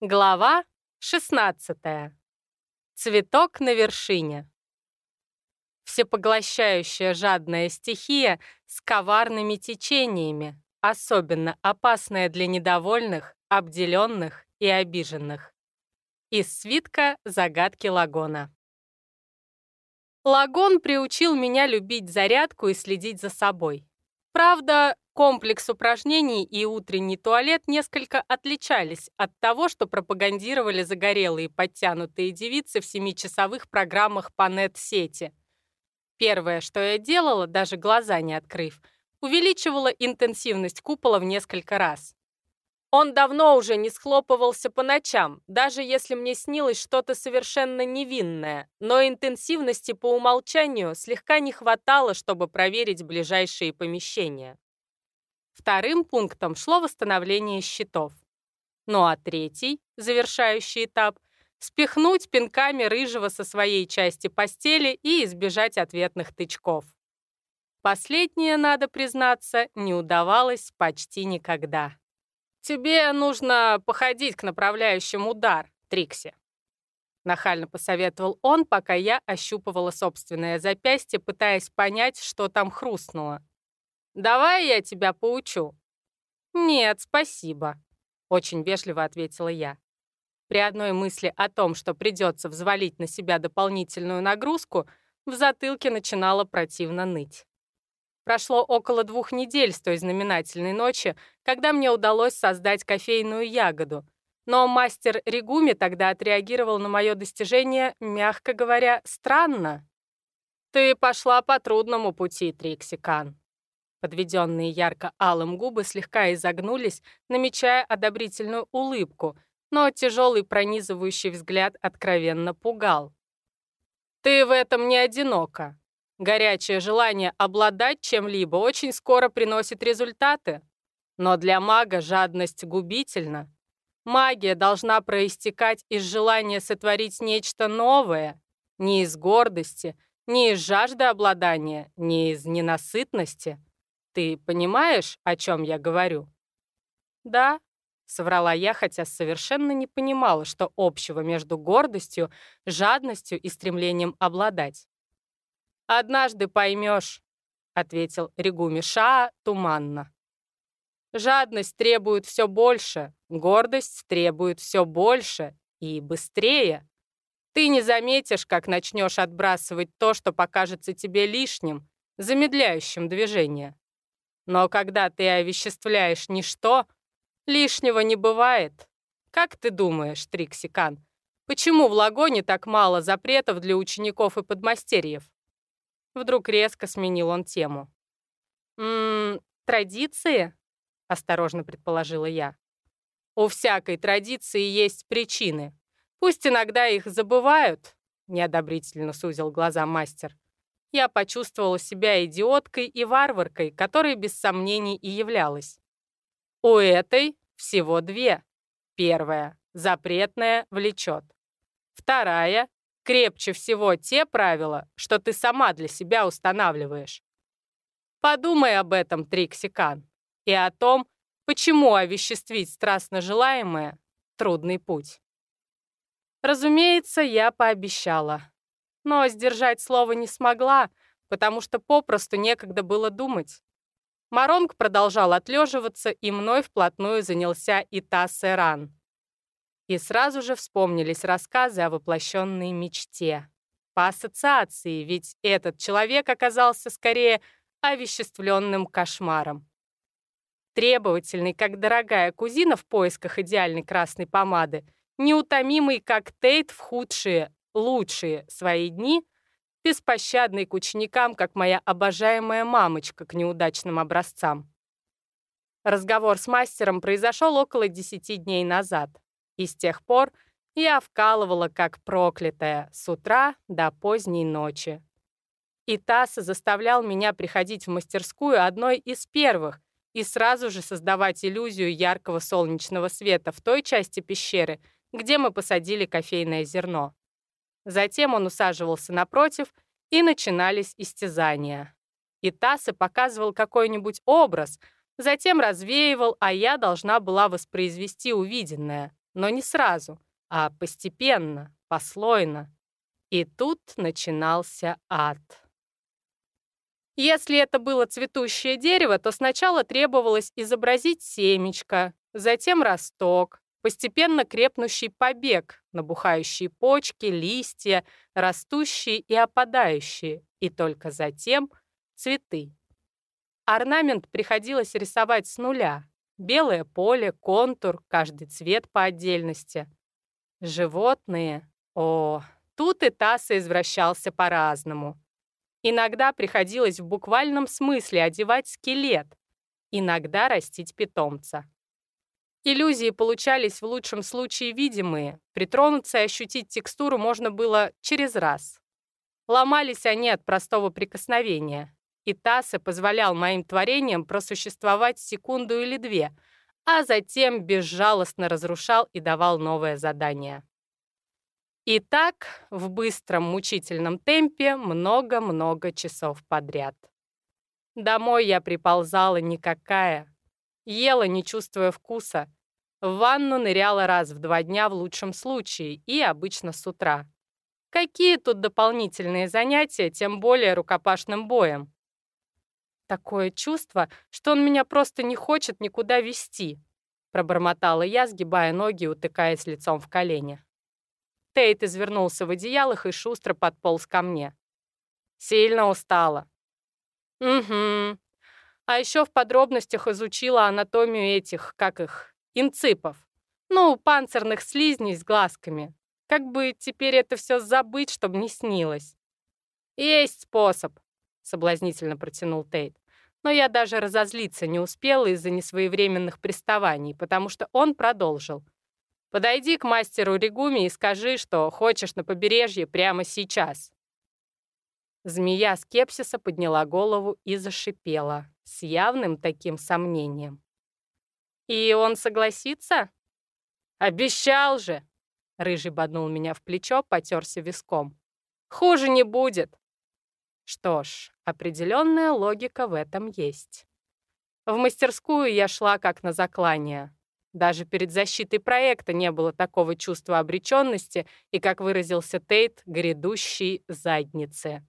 Глава 16. Цветок на вершине. Всепоглощающая жадная стихия с коварными течениями, особенно опасная для недовольных, обделенных и обиженных. Из свитка «Загадки Лагона». Лагон приучил меня любить зарядку и следить за собой. Правда, Комплекс упражнений и утренний туалет несколько отличались от того, что пропагандировали загорелые подтянутые девицы в семичасовых программах по нет-сети. Первое, что я делала, даже глаза не открыв, увеличивала интенсивность купола в несколько раз. Он давно уже не схлопывался по ночам, даже если мне снилось что-то совершенно невинное, но интенсивности по умолчанию слегка не хватало, чтобы проверить ближайшие помещения. Вторым пунктом шло восстановление счетов. Ну а третий, завершающий этап, спихнуть пинками рыжего со своей части постели и избежать ответных тычков. Последнее, надо признаться, не удавалось почти никогда. «Тебе нужно походить к направляющему удар, Трикси», нахально посоветовал он, пока я ощупывала собственное запястье, пытаясь понять, что там хрустнуло. Давай я тебя поучу». «Нет, спасибо», — очень вежливо ответила я. При одной мысли о том, что придется взвалить на себя дополнительную нагрузку, в затылке начинало противно ныть. Прошло около двух недель с той знаменательной ночи, когда мне удалось создать кофейную ягоду, но мастер Ригуми тогда отреагировал на мое достижение, мягко говоря, странно. «Ты пошла по трудному пути, Триксикан», Подведенные ярко-алым губы слегка изогнулись, намечая одобрительную улыбку, но тяжелый пронизывающий взгляд откровенно пугал. «Ты в этом не одинока. Горячее желание обладать чем-либо очень скоро приносит результаты. Но для мага жадность губительна. Магия должна проистекать из желания сотворить нечто новое, не из гордости, не из жажды обладания, не из ненасытности, ты понимаешь, о чем я говорю?» «Да», — соврала я, хотя совершенно не понимала, что общего между гордостью, жадностью и стремлением обладать. «Однажды поймешь», — ответил Ригуми Шаа туманно. «Жадность требует все больше, гордость требует все больше и быстрее. Ты не заметишь, как начнешь отбрасывать то, что покажется тебе лишним, замедляющим движение. Но когда ты овеществляешь ничто, лишнего не бывает. Как ты думаешь, Триксикан, почему в Лагоне так мало запретов для учеников и подмастерьев? Вдруг резко сменил он тему. «Ммм, традиции?» — осторожно предположила я. «У всякой традиции есть причины. Пусть иногда их забывают», — неодобрительно сузил глаза мастер я почувствовала себя идиоткой и варваркой, которой без сомнений и являлась. У этой всего две. Первая — запретная влечет. Вторая — крепче всего те правила, что ты сама для себя устанавливаешь. Подумай об этом, Триксикан, и о том, почему овеществить страстно желаемое — трудный путь. Разумеется, я пообещала но сдержать слово не смогла, потому что попросту некогда было думать. Маронг продолжал отлеживаться, и мной вплотную занялся Ита Серан. И сразу же вспомнились рассказы о воплощенной мечте. По ассоциации, ведь этот человек оказался скорее овеществленным кошмаром. Требовательный, как дорогая кузина в поисках идеальной красной помады, неутомимый, как Тейт в худшие, лучшие свои дни, беспощадный к ученикам, как моя обожаемая мамочка к неудачным образцам. Разговор с мастером произошел около десяти дней назад, и с тех пор я вкалывала как проклятая с утра до поздней ночи. И Тасса заставлял меня приходить в мастерскую одной из первых и сразу же создавать иллюзию яркого солнечного света в той части пещеры, где мы посадили кофейное зерно. Затем он усаживался напротив, и начинались истязания. И Тассе показывал какой-нибудь образ, затем развеивал, а я должна была воспроизвести увиденное, но не сразу, а постепенно, послойно. И тут начинался ад. Если это было цветущее дерево, то сначала требовалось изобразить семечко, затем росток, постепенно крепнущий побег, набухающие почки, листья, растущие и опадающие, и только затем цветы. Орнамент приходилось рисовать с нуля. Белое поле, контур, каждый цвет по отдельности. Животные. О, тут и Тасса извращался по-разному. Иногда приходилось в буквальном смысле одевать скелет, иногда растить питомца. Иллюзии получались в лучшем случае видимые, притронуться и ощутить текстуру можно было через раз. Ломались они от простого прикосновения, и Тассе позволял моим творениям просуществовать секунду или две, а затем безжалостно разрушал и давал новое задание. И так в быстром мучительном темпе много-много часов подряд. Домой я приползала никакая, ела, не чувствуя вкуса, в ванну ныряла раз в два дня в лучшем случае и обычно с утра. Какие тут дополнительные занятия, тем более рукопашным боем? Такое чувство, что он меня просто не хочет никуда вести, пробормотала я, сгибая ноги и утыкаясь лицом в колени. Тейт извернулся в одеялах и шустро подполз ко мне. Сильно устала. Угу. А еще в подробностях изучила анатомию этих, как их, инципов. Ну, панцирных слизней с глазками. Как бы теперь это все забыть, чтобы не снилось. «Есть способ», — соблазнительно протянул Тейт. Но я даже разозлиться не успела из-за несвоевременных приставаний, потому что он продолжил. «Подойди к мастеру Ригуми и скажи, что хочешь на побережье прямо сейчас». Змея скепсиса подняла голову и зашипела с явным таким сомнением. «И он согласится?» «Обещал же!» Рыжий боднул меня в плечо, потерся виском. «Хуже не будет!» Что ж, определенная логика в этом есть. В мастерскую я шла как на заклание. Даже перед защитой проекта не было такого чувства обреченности и, как выразился Тейт, грядущей задницы.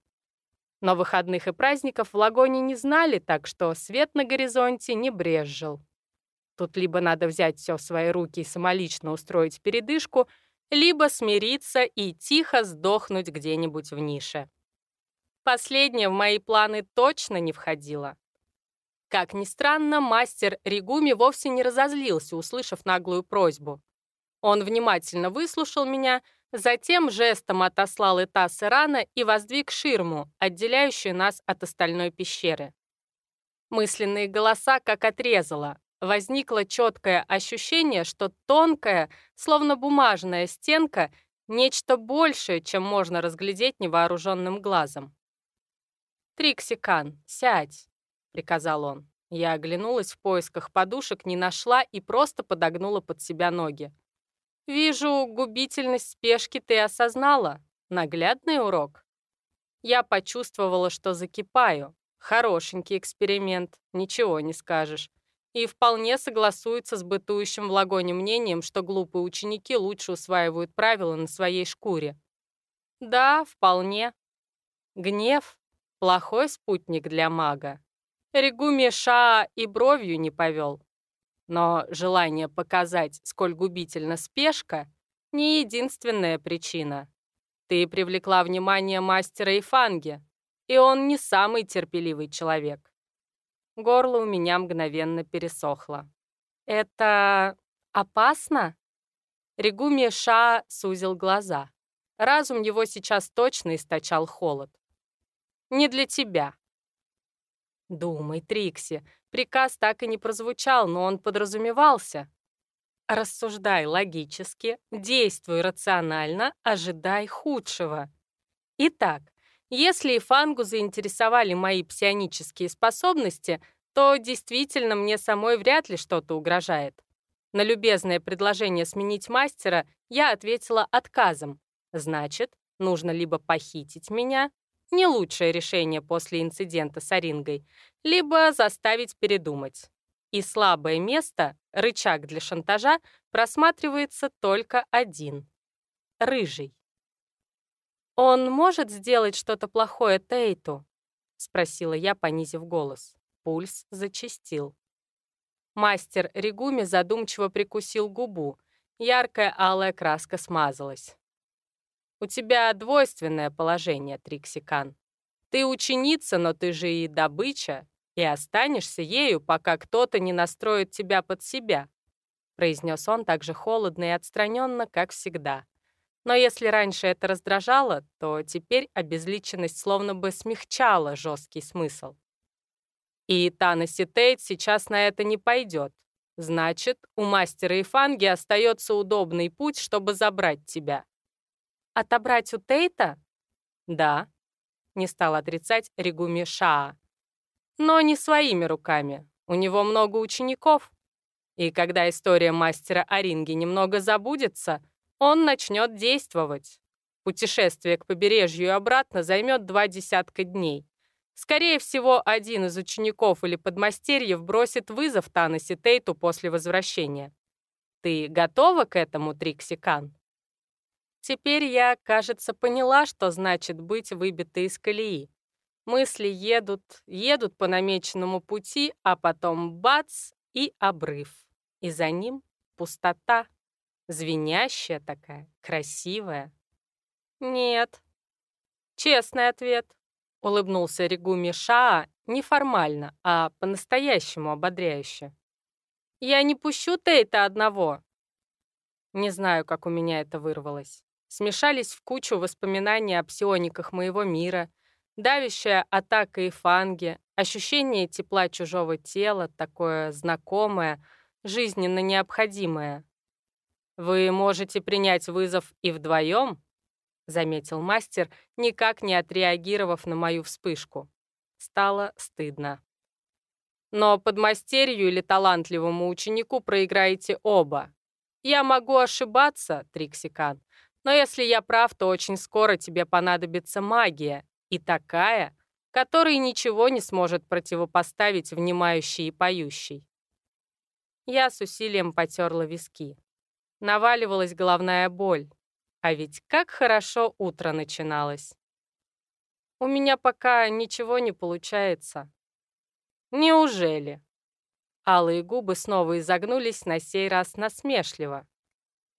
Но выходных и праздников в Лагоне не знали, так что свет на горизонте не брезжил. Тут либо надо взять все в свои руки и самолично устроить передышку, либо смириться и тихо сдохнуть где-нибудь в нише. Последнее в мои планы точно не входило. Как ни странно, мастер Ригуми вовсе не разозлился, услышав наглую просьбу. Он внимательно выслушал меня, затем жестом отослал Этас Ирана и воздвиг ширму, отделяющую нас от остальной пещеры. Мысленные голоса как отрезало, возникло четкое ощущение, что тонкая, словно бумажная стенка, нечто большее, чем можно разглядеть невооруженным глазом. «Триксикан, сядь!» — приказал он. Я оглянулась в поисках подушек, не нашла и просто подогнула под себя ноги. «Вижу, губительность спешки ты осознала. Наглядный урок». Я почувствовала, что закипаю. Хорошенький эксперимент, ничего не скажешь и вполне согласуется с бытующим в лагоне мнением, что глупые ученики лучше усваивают правила на своей шкуре. Да, вполне. Гнев — плохой спутник для мага. Регуми Ша и бровью не повел. Но желание показать, сколь губительна спешка, не единственная причина. Ты привлекла внимание мастера Ифанги, и он не самый терпеливый человек. Горло у меня мгновенно пересохло. «Это опасно?» Ригуми Ша сузил глаза. Разум его сейчас точно источал холод. «Не для тебя». «Думай, Трикси, приказ так и не прозвучал, но он подразумевался. Рассуждай логически, действуй рационально, ожидай худшего. Итак, если и Фангу заинтересовали мои псионические способности, то действительно мне самой вряд ли что-то угрожает. На любезное предложение сменить мастера я ответила отказом. Значит, нужно либо похитить меня, не лучшее решение после инцидента с Арингой, либо заставить передумать. И слабое место, рычаг для шантажа, просматривается только один — рыжий. «Он может сделать что-то плохое Тейту?» — спросила я, понизив голос. Пульс зачастил. Мастер Ригуми задумчиво прикусил губу. Яркая алая краска смазалась. «У тебя двойственное положение, Триксикан. Ты ученица, но ты же и добыча, и останешься ею, пока кто-то не настроит тебя под себя», произнес он так же холодно и отстраненно, как всегда. Но если раньше это раздражало, то теперь обезличенность словно бы смягчала жесткий смысл. И Танаси Тейт сейчас на это не пойдет. Значит, у мастера Ифанги остается удобный путь, чтобы забрать тебя. Отобрать у Тейта? Да, не стал отрицать Ригуми Шаа. Но не своими руками. У него много учеников. И когда история мастера Оринги немного забудется, он начнет действовать. Путешествие к побережью и обратно займет два десятка дней. Скорее всего, один из учеников или подмастерьев бросит вызов Танаси Тейту после возвращения. Ты готова к этому, Триксикан? Теперь я, кажется, поняла, что значит быть выбитой из колеи. Мысли едут, едут по намеченному пути, а потом бац и обрыв. И за ним пустота, звенящая такая, красивая. Нет. Честный ответ. Улыбнулся Ригуми Шаа неформально, а по-настоящему ободряюще. «Я не пущу Тейта одного!» Не знаю, как у меня это вырвалось. Смешались в кучу воспоминаний о псиониках моего мира, давящая атака и фанги, ощущение тепла чужого тела, такое знакомое, жизненно необходимое. «Вы можете принять вызов и вдвоем?» заметил мастер, никак не отреагировав на мою вспышку. Стало стыдно. Но подмастерью или талантливому ученику проиграете оба. Я могу ошибаться, Триксикан, но если я прав, то очень скоро тебе понадобится магия, и такая, которой ничего не сможет противопоставить внимающий и поющий. Я с усилием потерла виски. Наваливалась головная боль, а ведь как хорошо утро начиналось. У меня пока ничего не получается. Неужели? Алые губы снова изогнулись, на сей раз насмешливо.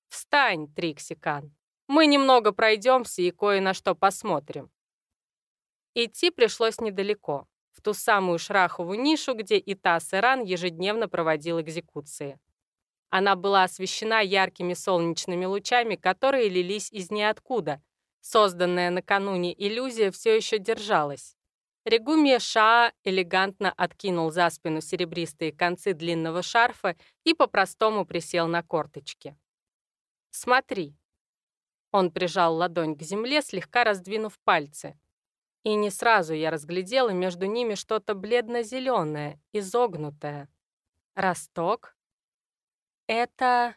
«Встань, Триксикан. Мы немного пройдемся и кое на что посмотрим». Идти пришлось недалеко, в ту самую шраховую нишу, где Итас Иран ежедневно проводил экзекуции. Она была освещена яркими солнечными лучами, которые лились из ниоткуда. Созданная накануне иллюзия все еще держалась. Регумия Шаа элегантно откинул за спину серебристые концы длинного шарфа и по-простому присел на корточки. «Смотри». Он прижал ладонь к земле, слегка раздвинув пальцы. И не сразу я разглядела между ними что-то бледно-зеленое, изогнутое. Росток, «Это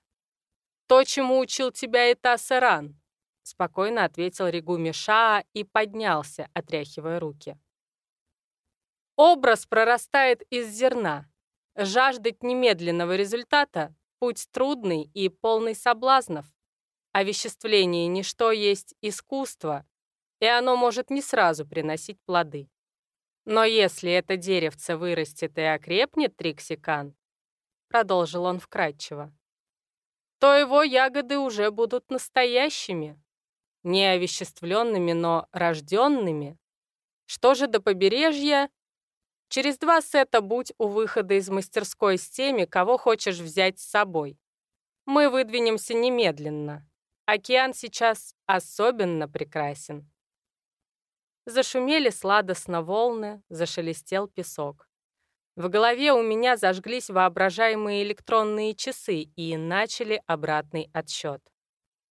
то, чему учил тебя Итасаран», — спокойно ответил Ригуми Шаа и поднялся, отряхивая руки. «Образ прорастает из зерна. Жаждать немедленного результата — путь трудный и полный соблазнов. Овеществление ничто есть искусство, и оно может не сразу приносить плоды. Но если это деревце вырастет и окрепнет, Триксикан, продолжил он вкратчиво, то его ягоды уже будут настоящими, не овеществленными, но рожденными. Что же до побережья? Через два сета будь у выхода из мастерской с теми, кого хочешь взять с собой. Мы выдвинемся немедленно. Океан сейчас особенно прекрасен. Зашумели сладостно волны, зашелестел песок. В голове у меня зажглись воображаемые электронные часы и начали обратный отсчет.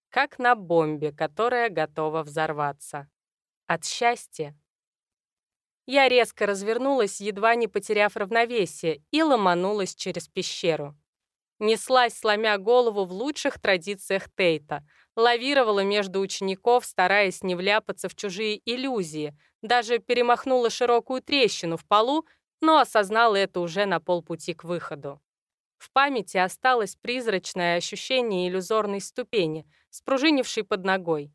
Как на бомбе, которая готова взорваться. От счастья. Я резко развернулась, едва не потеряв равновесие, и ломанулась через пещеру. Неслась, сломя голову в лучших традициях Тейта, лавировала между учеников, стараясь не вляпаться в чужие иллюзии, даже перемахнула широкую трещину в полу но осознал это уже на полпути к выходу. В памяти осталось призрачное ощущение иллюзорной ступени, спружинившей под ногой.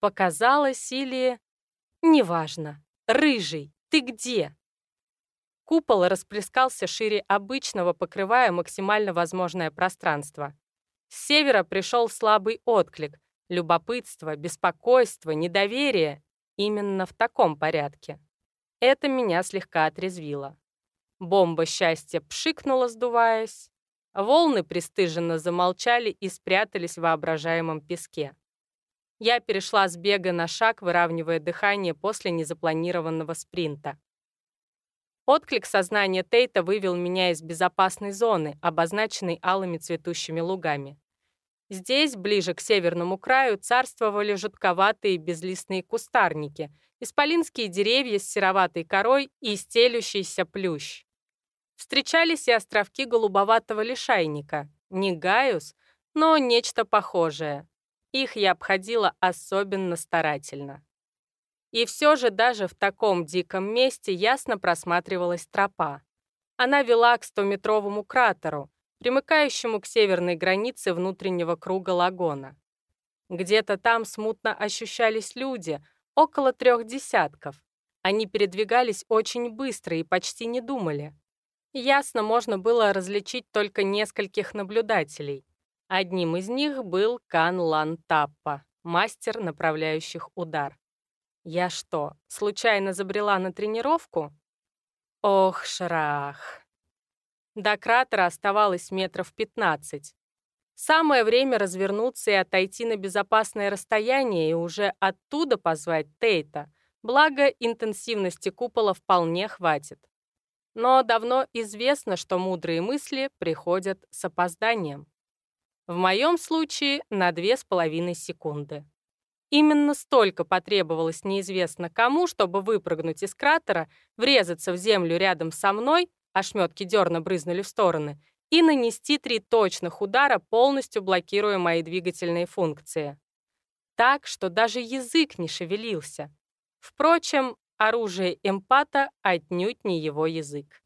Показалось или... Неважно. Рыжий, ты где? Купол расплескался шире обычного, покрывая максимально возможное пространство. С севера пришел слабый отклик. Любопытство, беспокойство, недоверие. Именно в таком порядке. Это меня слегка отрезвило. Бомба счастья пшикнула, сдуваясь. Волны пристыженно замолчали и спрятались в воображаемом песке. Я перешла с бега на шаг, выравнивая дыхание после незапланированного спринта. Отклик сознания Тейта вывел меня из безопасной зоны, обозначенной алыми цветущими лугами. Здесь, ближе к северному краю, царствовали жутковатые безлистные кустарники, исполинские деревья с сероватой корой и стелющийся плющ. Встречались и островки голубоватого лишайника, не гаюс, но нечто похожее, их я обходила особенно старательно. И все же даже в таком диком месте ясно просматривалась тропа. Она вела к стометровому кратеру, примыкающему к северной границе внутреннего круга лагона. Где-то там смутно ощущались люди, около трех десятков. Они передвигались очень быстро и почти не думали. Ясно можно было различить только нескольких наблюдателей. Одним из них был Кан Лан Таппа, мастер направляющих удар. Я что, случайно забрела на тренировку? Ох, шрах. До кратера оставалось метров 15. Самое время развернуться и отойти на безопасное расстояние и уже оттуда позвать Тейта, благо интенсивности купола вполне хватит. Но давно известно, что мудрые мысли приходят с опозданием. В моем случае на 2,5 секунды. Именно столько потребовалось неизвестно кому, чтобы выпрыгнуть из кратера, врезаться в землю рядом со мной, ошметки дерна брызнули в стороны, и нанести три точных удара, полностью блокируя мои двигательные функции. Так, что даже язык не шевелился. Впрочем, оружие эмпата отнюдь не его язык.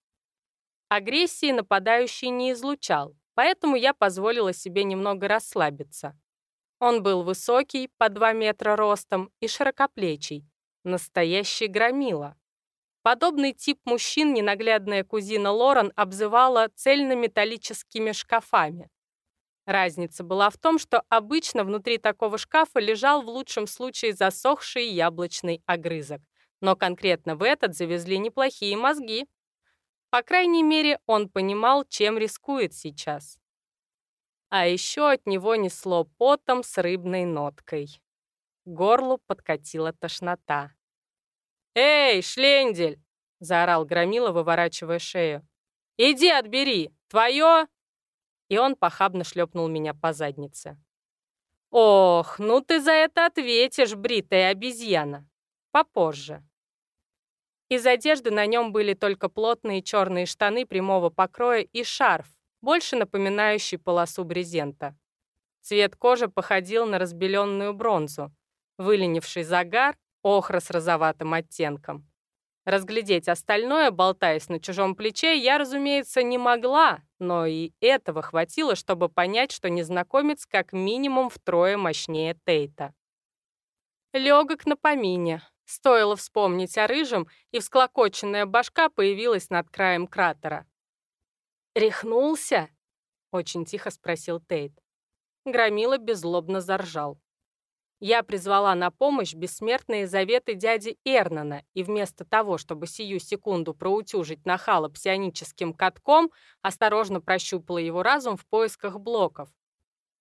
Агрессии нападающий не излучал, поэтому я позволила себе немного расслабиться. Он был высокий, по 2 метра ростом, и широкоплечий. Настоящий громила. Подобный тип мужчин ненаглядная кузина Лорен обзывала цельнометаллическими шкафами. Разница была в том, что обычно внутри такого шкафа лежал в лучшем случае засохший яблочный огрызок. Но конкретно в этот завезли неплохие мозги. По крайней мере, он понимал, чем рискует сейчас. А еще от него несло потом с рыбной ноткой. Горлу подкатила тошнота. «Эй, шлендель!» — заорал Громила, выворачивая шею. «Иди отбери! Твое!» И он похабно шлепнул меня по заднице. «Ох, ну ты за это ответишь, бритая обезьяна! Попозже!» Из одежды на нем были только плотные черные штаны прямого покроя и шарф, больше напоминающий полосу брезента. Цвет кожи походил на разбеленную бронзу, выленивший загар, охра с розоватым оттенком. Разглядеть остальное, болтаясь на чужом плече, я, разумеется, не могла, но и этого хватило, чтобы понять, что незнакомец как минимум втрое мощнее Тейта. Легок на помине, Стоило вспомнить о рыжем, и всклокоченная башка появилась над краем кратера. «Рехнулся?» — очень тихо спросил Тейт. Громила беззлобно заржал. Я призвала на помощь бессмертные заветы дяди Эрнана, и вместо того, чтобы сию секунду проутюжить нахала псионическим катком, осторожно прощупала его разум в поисках блоков.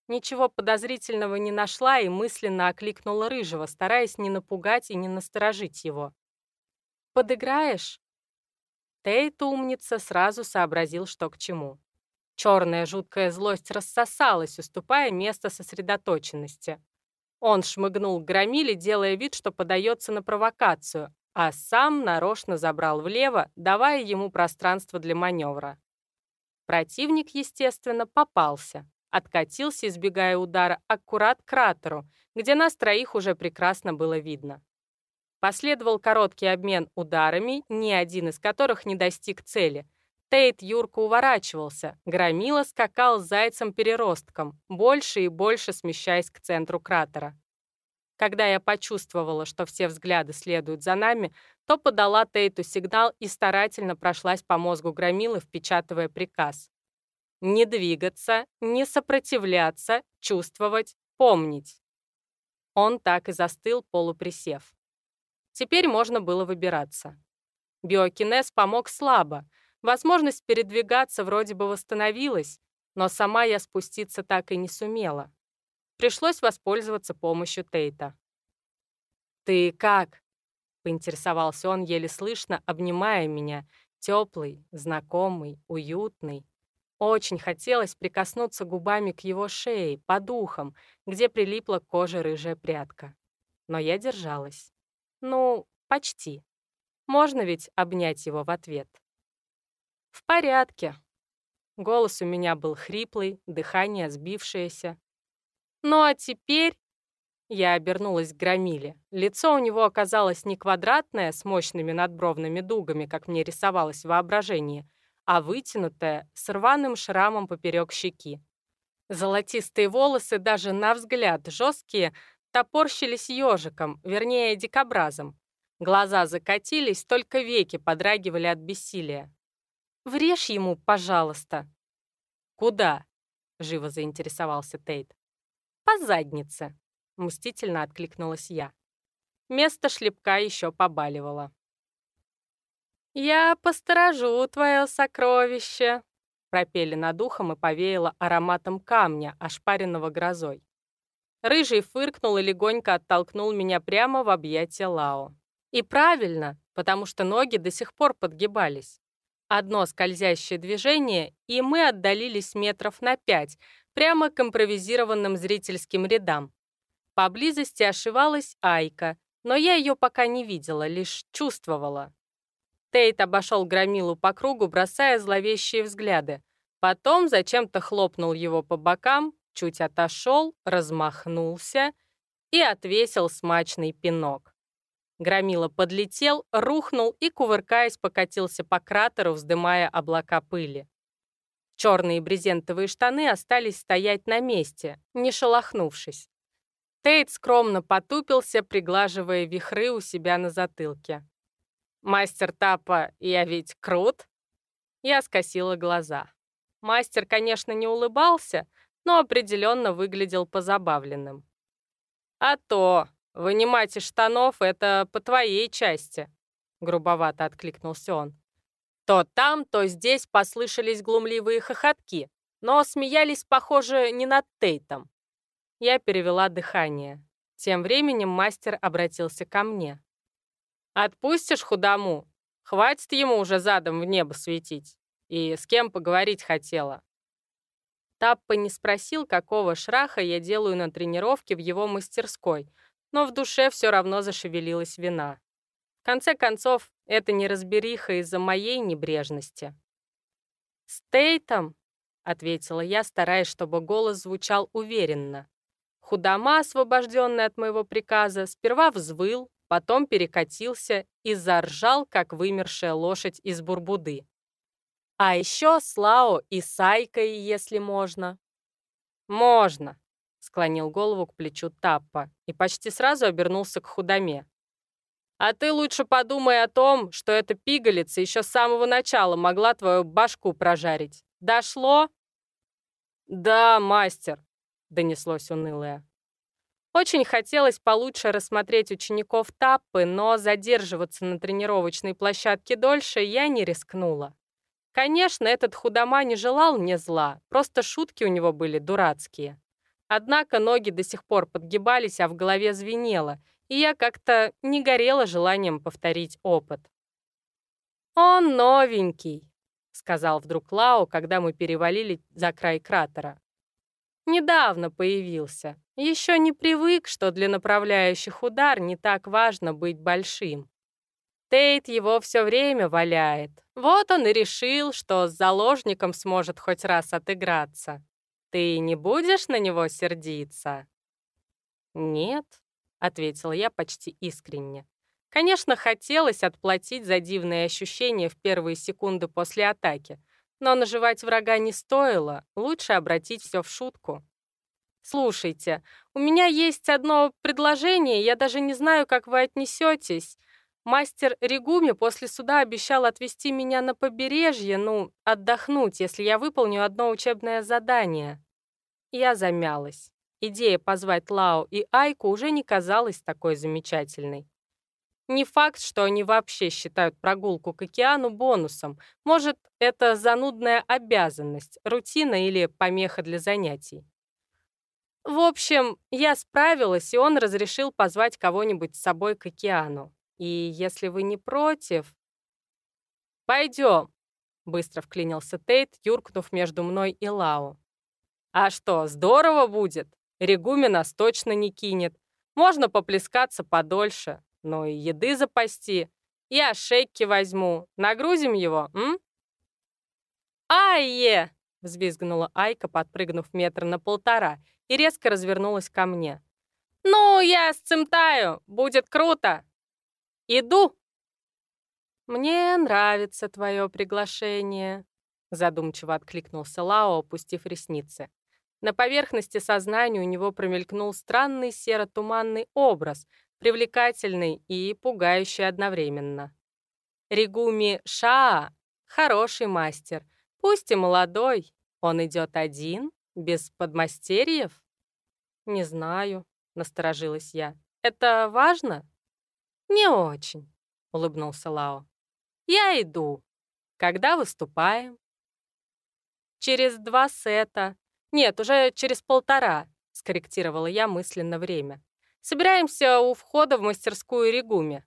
Ничего подозрительного не нашла и мысленно окликнула Рыжего, стараясь не напугать и не насторожить его. «Подыграешь?» Тейт, умница, сразу сообразил, что к чему. Черная жуткая злость рассосалась, уступая место сосредоточенности. Он шмыгнул к громиле, делая вид, что подается на провокацию, а сам нарочно забрал влево, давая ему пространство для маневра. Противник, естественно, попался откатился, избегая удара, аккурат к кратеру, где нас троих уже прекрасно было видно. Последовал короткий обмен ударами, ни один из которых не достиг цели. Тейт Юрка уворачивался, Громила скакал зайцем-переростком, больше и больше смещаясь к центру кратера. Когда я почувствовала, что все взгляды следуют за нами, то подала Тейту сигнал и старательно прошлась по мозгу Громилы, впечатывая приказ. Не двигаться, не сопротивляться, чувствовать, помнить. Он так и застыл, полуприсев. Теперь можно было выбираться. Биокинез помог слабо. Возможность передвигаться вроде бы восстановилась, но сама я спуститься так и не сумела. Пришлось воспользоваться помощью Тейта. «Ты как?» — поинтересовался он еле слышно, обнимая меня, теплый, знакомый, уютный. Очень хотелось прикоснуться губами к его шее, по духам, где прилипла к коже рыжая прядка. Но я держалась. Ну, почти. Можно ведь обнять его в ответ. «В порядке». Голос у меня был хриплый, дыхание сбившееся. «Ну а теперь...» Я обернулась к Громиле. Лицо у него оказалось не квадратное, с мощными надбровными дугами, как мне рисовалось в воображении, а вытянутая, с рваным шрамом поперек щеки. Золотистые волосы, даже на взгляд жесткие, топорщились ежиком, вернее, дикобразом. Глаза закатились, только веки подрагивали от бессилия. «Врежь ему, пожалуйста». «Куда?» — живо заинтересовался Тейт. «По заднице», — мстительно откликнулась я. Место шлепка еще побаливало. «Я посторожу твое сокровище», — пропели над ухом и повеяло ароматом камня, ошпаренного грозой. Рыжий фыркнул и легонько оттолкнул меня прямо в объятия Лао. И правильно, потому что ноги до сих пор подгибались. Одно скользящее движение, и мы отдалились метров на пять, прямо к импровизированным зрительским рядам. Поблизости ошивалась Айка, но я ее пока не видела, лишь чувствовала. Тейт обошел Громилу по кругу, бросая зловещие взгляды. Потом зачем-то хлопнул его по бокам, чуть отошел, размахнулся и отвесил смачный пинок. Громила подлетел, рухнул и, кувыркаясь, покатился по кратеру, вздымая облака пыли. Черные брезентовые штаны остались стоять на месте, не шелохнувшись. Тейт скромно потупился, приглаживая вихры у себя на затылке. «Мастер Тапа, я ведь крут?» Я скосила глаза. Мастер, конечно, не улыбался, но определенно выглядел позабавленным. «А то, вынимать из штанов — это по твоей части», — грубовато откликнулся он. То там, то здесь послышались глумливые хохотки, но смеялись, похоже, не над Тейтом. Я перевела дыхание. Тем временем мастер обратился ко мне. Отпустишь худому? Хватит ему уже задом в небо светить. И с кем поговорить хотела?» Таппа не спросил, какого шраха я делаю на тренировке в его мастерской, но в душе все равно зашевелилась вина. В конце концов, это не разбериха из-за моей небрежности. «С Тейтом?» — ответила я, стараясь, чтобы голос звучал уверенно. Худома, освобожденный от моего приказа, сперва взвыл, потом перекатился и заржал, как вымершая лошадь из бурбуды. А еще с и Сайкой, если можно. «Можно», — склонил голову к плечу Таппа и почти сразу обернулся к худоме. «А ты лучше подумай о том, что эта пигалица еще с самого начала могла твою башку прожарить. Дошло?» «Да, мастер», — донеслось унылое. Очень хотелось получше рассмотреть учеников Таппы, но задерживаться на тренировочной площадке дольше я не рискнула. Конечно, этот худома не желал мне зла, просто шутки у него были дурацкие. Однако ноги до сих пор подгибались, а в голове звенело, и я как-то не горела желанием повторить опыт. «Он новенький», — сказал вдруг Лао, когда мы перевалили за край кратера. «Недавно появился. Еще не привык, что для направляющих удар не так важно быть большим. Тейт его все время валяет. Вот он и решил, что с заложником сможет хоть раз отыграться. Ты не будешь на него сердиться? Нет, ответила я почти искренне. Конечно, хотелось отплатить за дивные ощущения в первые секунды после атаки, но наживать врага не стоило, лучше обратить все в шутку. «Слушайте, у меня есть одно предложение, я даже не знаю, как вы отнесетесь. Мастер Ригуми после суда обещал отвезти меня на побережье, ну, отдохнуть, если я выполню одно учебное задание». Я замялась. Идея позвать Лао и Айку уже не казалась такой замечательной. Не факт, что они вообще считают прогулку к океану бонусом. Может, это занудная обязанность, рутина или помеха для занятий. В общем, я справилась, и он разрешил позвать кого-нибудь с собой к океану. И если вы не против... «Пойдем», — быстро вклинился Тейт, юркнув между мной и Лао. «А что, здорово будет? Регуми нас точно не кинет. Можно поплескаться подольше, но и еды запасти. Я шейки возьму. Нагрузим его, м?» «Ай-е!» — взвизгнула Айка, подпрыгнув метр на полтора, и резко развернулась ко мне. «Ну, я сцемтаю! Будет круто!» «Иду!» «Мне нравится твое приглашение», — задумчиво откликнулся Лао, опустив ресницы. На поверхности сознания у него промелькнул странный серо-туманный образ, привлекательный и пугающий одновременно. Ригуми Шаа — хороший мастер, пусть и молодой. Он идет один, без подмастерьев? Не знаю, насторожилась я. Это важно? Не очень, улыбнулся Лао. Я иду. Когда выступаем? Через два сета, «Нет, уже через полтора», — скорректировала я мысленно время. «Собираемся у входа в мастерскую Ригуми».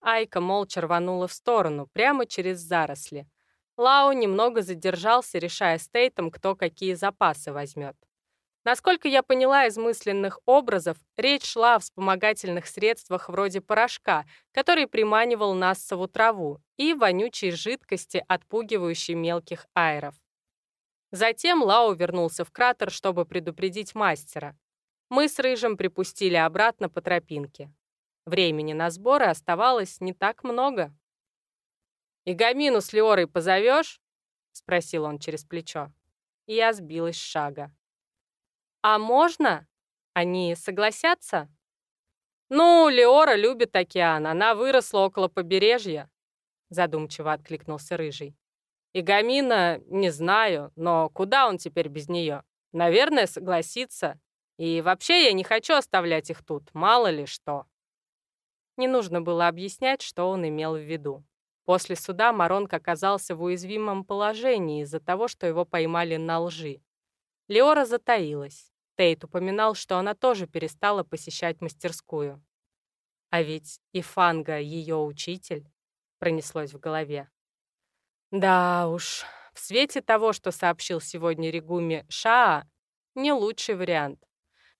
Айка молча рванула в сторону, прямо через заросли. Лао немного задержался, решая с Тейтом, кто какие запасы возьмет. Насколько я поняла из мысленных образов, речь шла о вспомогательных средствах вроде порошка, который приманивал нассову траву, и вонючей жидкости, отпугивающей мелких айров. Затем Лао вернулся в кратер, чтобы предупредить мастера. Мы с Рыжим припустили обратно по тропинке. Времени на сборы оставалось не так много. «И Гамину с Леорой позовешь?» — спросил он через плечо. Я сбилась с шага. «А можно? Они согласятся?» «Ну, Леора любит океан, она выросла около побережья», — задумчиво откликнулся Рыжий. И Гамина, не знаю, но куда он теперь без нее? Наверное, согласится. И вообще я не хочу оставлять их тут, мало ли что. Не нужно было объяснять, что он имел в виду. После суда Маронк оказался в уязвимом положении из-за того, что его поймали на лжи. Леора затаилась. Тейт упоминал, что она тоже перестала посещать мастерскую. А ведь и Фанга ее учитель, пронеслось в голове. Да уж, в свете того, что сообщил сегодня Ригуми Шаа, не лучший вариант.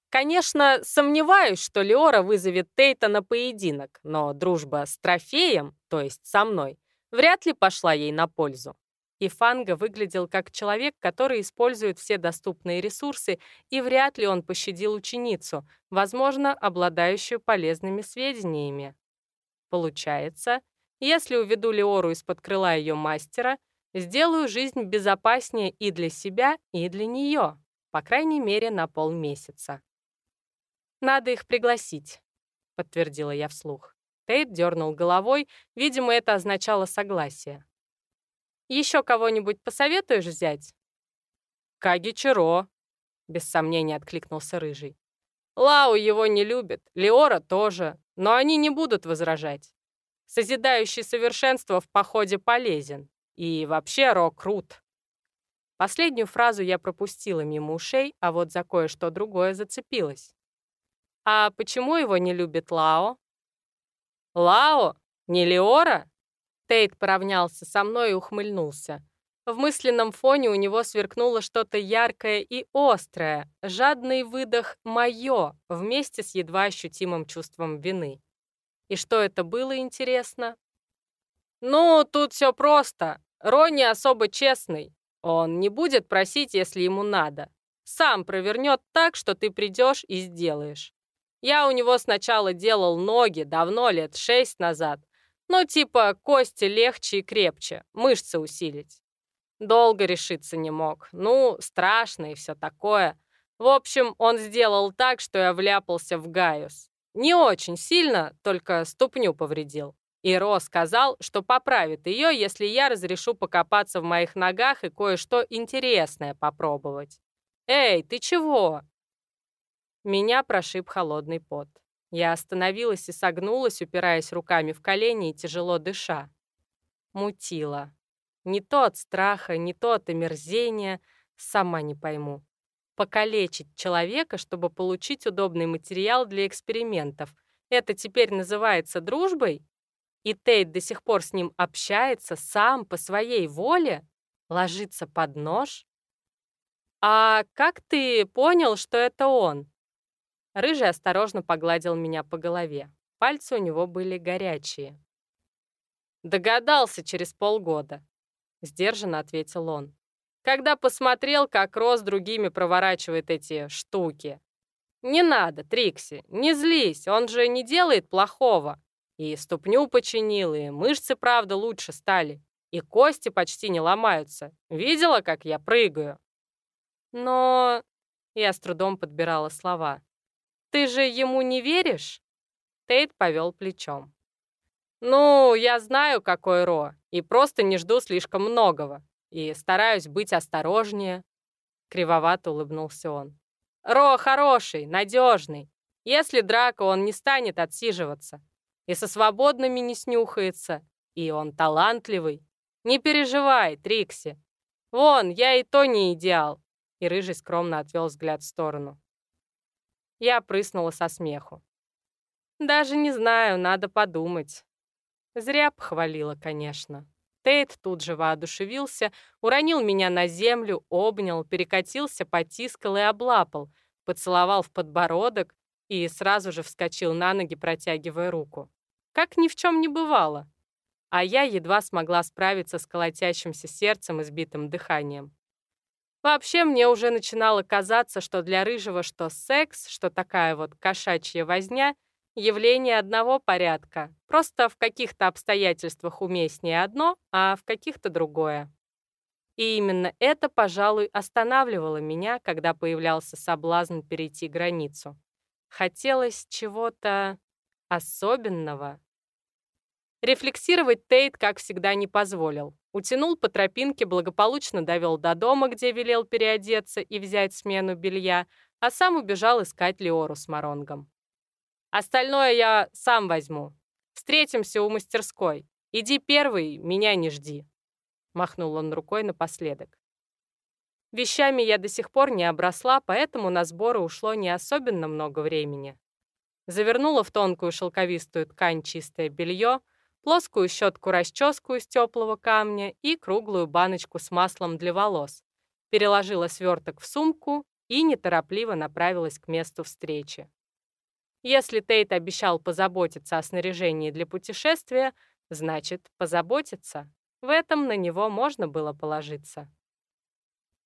Конечно, сомневаюсь, что Леора вызовет Тейта на поединок, но дружба с трофеем, то есть со мной, вряд ли пошла ей на пользу. И Фанга выглядел как человек, который использует все доступные ресурсы, и вряд ли он пощадил ученицу, возможно, обладающую полезными сведениями. Получается, если уведу Леору из-под крыла ее мастера, сделаю жизнь безопаснее и для себя, и для нее, по крайней мере, на полмесяца. «Надо их пригласить», — подтвердила я вслух. Тейт дернул головой, видимо, это означало согласие. «Еще кого-нибудь посоветуешь взять?» «Каги Чиро», — без сомнения откликнулся Рыжий. «Лау его не любит, Леора тоже, но они не будут возражать. Созидающий совершенство в походе полезен. И вообще Рок крут. Последнюю фразу я пропустила мимо ушей, а вот за кое-что другое зацепилась. А почему его не любит Лао? Лао? Не Леора? Тейт поравнялся со мной и ухмыльнулся. В мысленном фоне у него сверкнуло что-то яркое и острое, жадный выдох «моё» вместе с едва ощутимым чувством вины. И что это было, интересно? Ну, тут все просто. Ронни особо честный. Он не будет просить, если ему надо. Сам провернет так, что ты придешь и сделаешь. Я у него сначала делал ноги давно, лет шесть назад. Ну, типа, кости легче и крепче, мышцы усилить. Долго решиться не мог. Ну, страшно и все такое. В общем, он сделал так, что я вляпался в Гaius. Не очень сильно, только ступню повредил. И Ро сказал, что поправит ее, если я разрешу покопаться в моих ногах и кое-что интересное попробовать. «Эй, ты чего?» Меня прошиб холодный пот. Я остановилась и согнулась, упираясь руками в колени и тяжело дыша. Мутила. Не то от страха, не то от омерзения, сама не пойму. Покалечить человека, чтобы получить удобный материал для экспериментов. Это теперь называется дружбой? И Тейт до сих пор с ним общается сам по своей воле? Ложится под нож? «А как ты понял, что это он?» Рыжий осторожно погладил меня по голове. Пальцы у него были горячие. «Догадался через полгода», — сдержанно ответил он. «Когда посмотрел, как Рос другими проворачивает эти штуки. Не надо, Трикси, не злись, он же не делает плохого. И ступню починил, и мышцы, правда, лучше стали. И кости почти не ломаются. Видела, как я прыгаю?» «Но...» — я с трудом подбирала слова. Ты же ему не веришь?» Тейт повел плечом. «Ну, я знаю, какой Ро, и просто не жду слишком многого, и стараюсь быть осторожнее». Кривовато улыбнулся он. «Ро хороший, надежный. Если драка, он не станет отсиживаться. И со свободными не снюхается. И он талантливый. Не переживай, Трикси. Вон, я и то не идеал». И Рыжий скромно отвел взгляд в сторону. Я прыснула со смеху. Даже не знаю, надо подумать. Зря похвалила, конечно. Тейт тут же воодушевился, уронил меня на землю, обнял, перекатился, потискал и облапал, поцеловал в подбородок и сразу же вскочил на ноги, протягивая руку. Как ни в чем не бывало. А я едва смогла справиться с колотящимся сердцем и сбитым дыханием. Вообще, мне уже начинало казаться, что для Рыжего что секс, что такая вот кошачья возня — явление одного порядка, просто в каких-то обстоятельствах уместнее одно, а в каких-то другое. И именно это, пожалуй, останавливало меня, когда появлялся соблазн перейти границу. Хотелось чего-то особенного. Рефлексировать Тейт, как всегда, не позволил. Утянул по тропинке, благополучно довел до дома, где велел переодеться и взять смену белья, а сам убежал искать Леору с Маронгом. «Остальное я сам возьму. Встретимся у мастерской. Иди первый, меня не жди», — махнул он рукой напоследок. Вещами я до сих пор не обросла, поэтому на сборы ушло не особенно много времени. Завернула в тонкую шелковистую ткань чистое белье — плоскую щетку-расческу из теплого камня и круглую баночку с маслом для волос. Переложила сверток в сумку и неторопливо направилась к месту встречи. Если Тейт обещал позаботиться о снаряжении для путешествия, значит, позаботиться. В этом на него можно было положиться.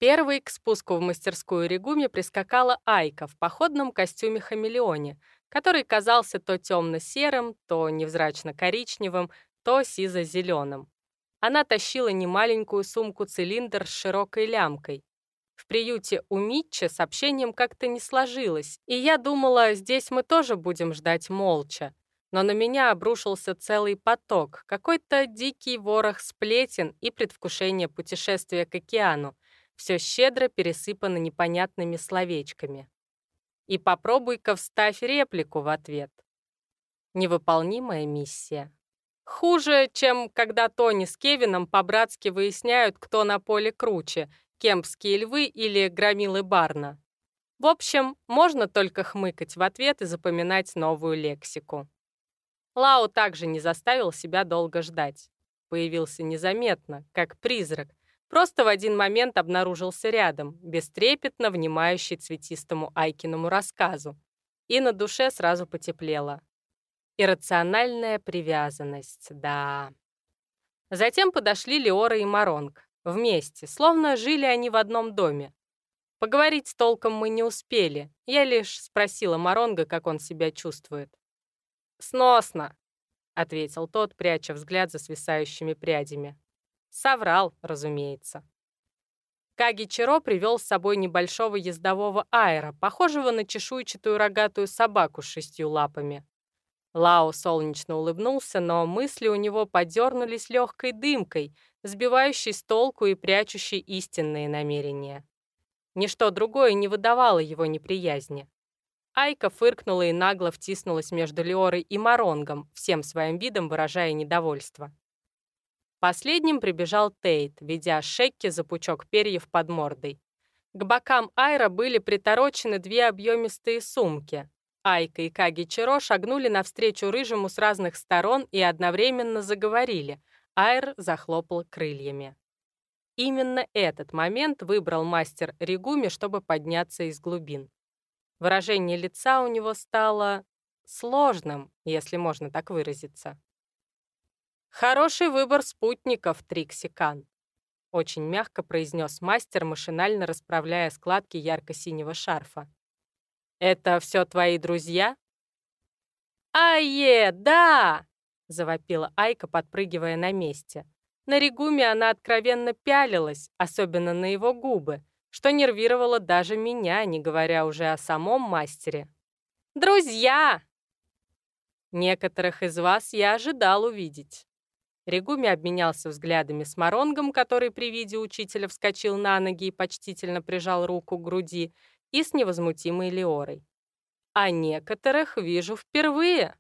Первой к спуску в мастерскую Регуми прискакала Айка в походном костюме-хамелеоне, который казался то темно-серым, то невзрачно-коричневым, то сизо-зеленым. Она тащила немаленькую сумку-цилиндр с широкой лямкой. В приюте у Митча с общением как-то не сложилось, и я думала, здесь мы тоже будем ждать молча. Но на меня обрушился целый поток, какой-то дикий ворох сплетен и предвкушение путешествия к океану, все щедро пересыпано непонятными словечками и попробуй-ка вставь реплику в ответ. Невыполнимая миссия. Хуже, чем когда Тони с Кевином по-братски выясняют, кто на поле круче, кемпские львы или громилы Барна. В общем, можно только хмыкать в ответ и запоминать новую лексику. Лао также не заставил себя долго ждать. Появился незаметно, как призрак, Просто в один момент обнаружился рядом, бестрепетно внимающий цветистому Айкиному рассказу. И на душе сразу потеплело. Иррациональная привязанность, да. Затем подошли Леора и Маронг. Вместе, словно жили они в одном доме. Поговорить толком мы не успели. Я лишь спросила Маронга, как он себя чувствует. «Сносно», — ответил тот, пряча взгляд за свисающими прядями. Соврал, разумеется. Каги Чиро привел с собой небольшого ездового аэра, похожего на чешуйчатую рогатую собаку с шестью лапами. Лао солнечно улыбнулся, но мысли у него подернулись легкой дымкой, сбивающей с толку и прячущей истинные намерения. Ничто другое не выдавало его неприязни. Айка фыркнула и нагло втиснулась между Леорой и Маронгом, всем своим видом выражая недовольство. Последним прибежал Тейт, ведя Шекки за пучок перьев под мордой. К бокам Айра были приторочены две объемистые сумки. Айка и Каги Чиро шагнули навстречу рыжему с разных сторон и одновременно заговорили. Айр захлопал крыльями. Именно этот момент выбрал мастер Ригуми, чтобы подняться из глубин. Выражение лица у него стало сложным, если можно так выразиться. «Хороший выбор спутников, Триксикан», — очень мягко произнес мастер, машинально расправляя складки ярко-синего шарфа. «Это все твои друзья?» «Ае, да!» — завопила Айка, подпрыгивая на месте. На Регуме она откровенно пялилась, особенно на его губы, что нервировало даже меня, не говоря уже о самом мастере. «Друзья!» Некоторых из вас я ожидал увидеть. Регуми обменялся взглядами с Маронгом, который при виде учителя вскочил на ноги и почтительно прижал руку к груди, и с невозмутимой Леорой. «А некоторых вижу впервые».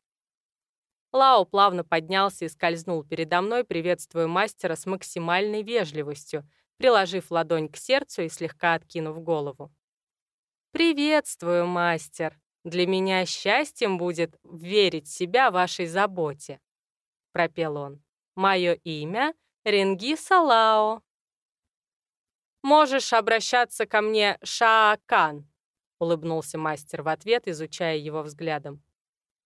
Лао плавно поднялся и скользнул передо мной, приветствуя мастера с максимальной вежливостью, приложив ладонь к сердцу и слегка откинув голову. «Приветствую, мастер. Для меня счастьем будет верить себя вашей заботе», — пропел он. Мое имя — Ренги Салао. «Можешь обращаться ко мне Шаакан», — улыбнулся мастер в ответ, изучая его взглядом.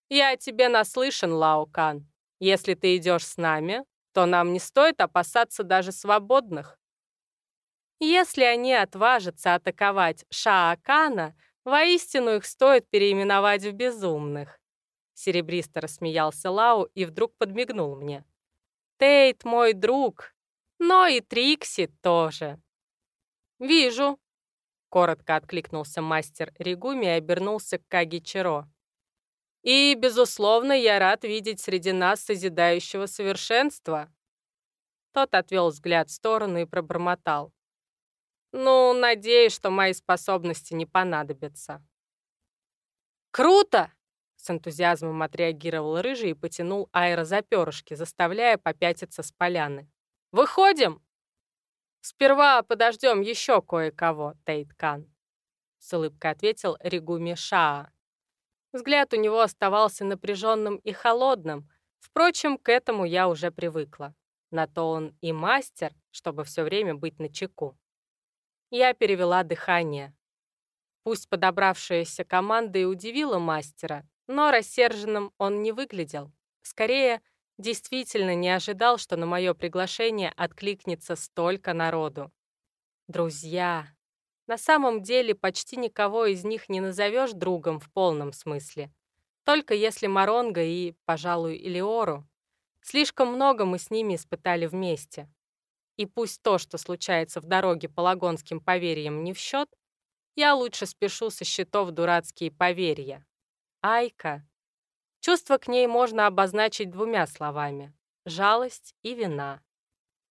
«Я о тебе наслышан, Лаокан. Если ты идешь с нами, то нам не стоит опасаться даже свободных. Если они отважатся атаковать Шаакана, воистину их стоит переименовать в безумных». Серебристо рассмеялся Лао и вдруг подмигнул мне. Тейт мой друг, но и Трикси тоже. Вижу. Коротко откликнулся мастер Ригуми и обернулся к Каги. И, безусловно, я рад видеть среди нас созидающего совершенства. Тот отвел взгляд в сторону и пробормотал. Ну, надеюсь, что мои способности не понадобятся. «Круто!» С энтузиазмом отреагировал Рыжий и потянул Айра за перышки, заставляя попятиться с поляны. «Выходим!» «Сперва подождем еще кое-кого, Тейткан», — с улыбкой ответил Ригуми Шаа. Взгляд у него оставался напряженным и холодным, впрочем, к этому я уже привыкла. На то он и мастер, чтобы все время быть на чеку. Я перевела дыхание. Пусть подобравшаяся команда и удивила мастера, но рассерженным он не выглядел. Скорее, действительно не ожидал, что на мое приглашение откликнется столько народу. Друзья. На самом деле почти никого из них не назовешь другом в полном смысле. Только если Маронга и, пожалуй, Илиору. Слишком много мы с ними испытали вместе. И пусть то, что случается в дороге по лагонским поверьям, не в счет, я лучше спешу со счетов дурацкие поверья. Айка. Чувство к ней можно обозначить двумя словами — жалость и вина.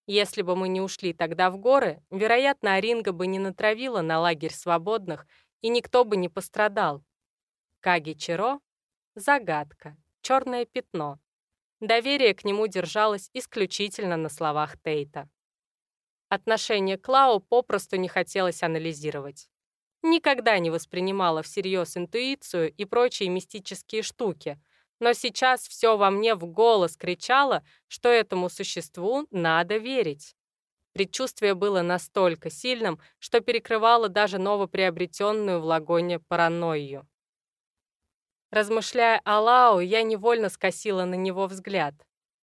Если бы мы не ушли тогда в горы, вероятно, Оринга бы не натравила на лагерь свободных, и никто бы не пострадал. Каги Чиро — загадка, черное пятно. Доверие к нему держалось исключительно на словах Тейта. Отношение к Лао попросту не хотелось анализировать. Никогда не воспринимала всерьез интуицию и прочие мистические штуки, но сейчас все во мне в голос кричало, что этому существу надо верить. Предчувствие было настолько сильным, что перекрывало даже новоприобретенную в лагоне паранойю. Размышляя о Лао, я невольно скосила на него взгляд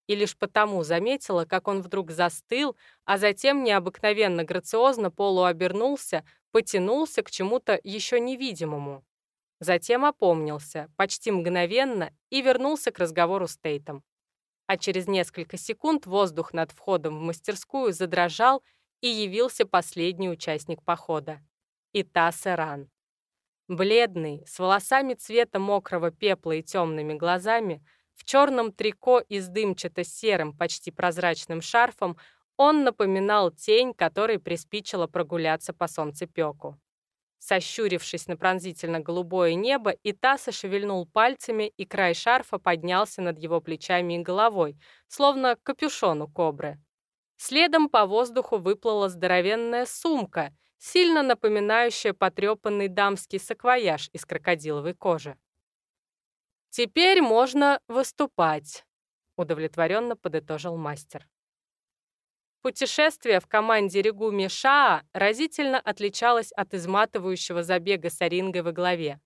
и лишь потому заметила, как он вдруг застыл, а затем необыкновенно грациозно полуобернулся, потянулся к чему-то еще невидимому. Затем опомнился, почти мгновенно, и вернулся к разговору с Тейтом. А через несколько секунд воздух над входом в мастерскую задрожал, и явился последний участник похода — Итас Эран. Бледный, с волосами цвета мокрого пепла и темными глазами, в черном трико и с дымчато-серым, почти прозрачным шарфом, он напоминал тень, которой приспичило прогуляться по солнцепеку. Сощурившись на пронзительно-голубое небо, Итаса шевельнул пальцами, и край шарфа поднялся над его плечами и головой, словно капюшон у кобры. Следом по воздуху выплыла здоровенная сумка, сильно напоминающая потрепанный дамский саквояж из крокодиловой кожи. «Теперь можно выступать», — удовлетворенно подытожил мастер. Путешествие в команде Регуми Шаа разительно отличалось от изматывающего забега с Орингой во главе.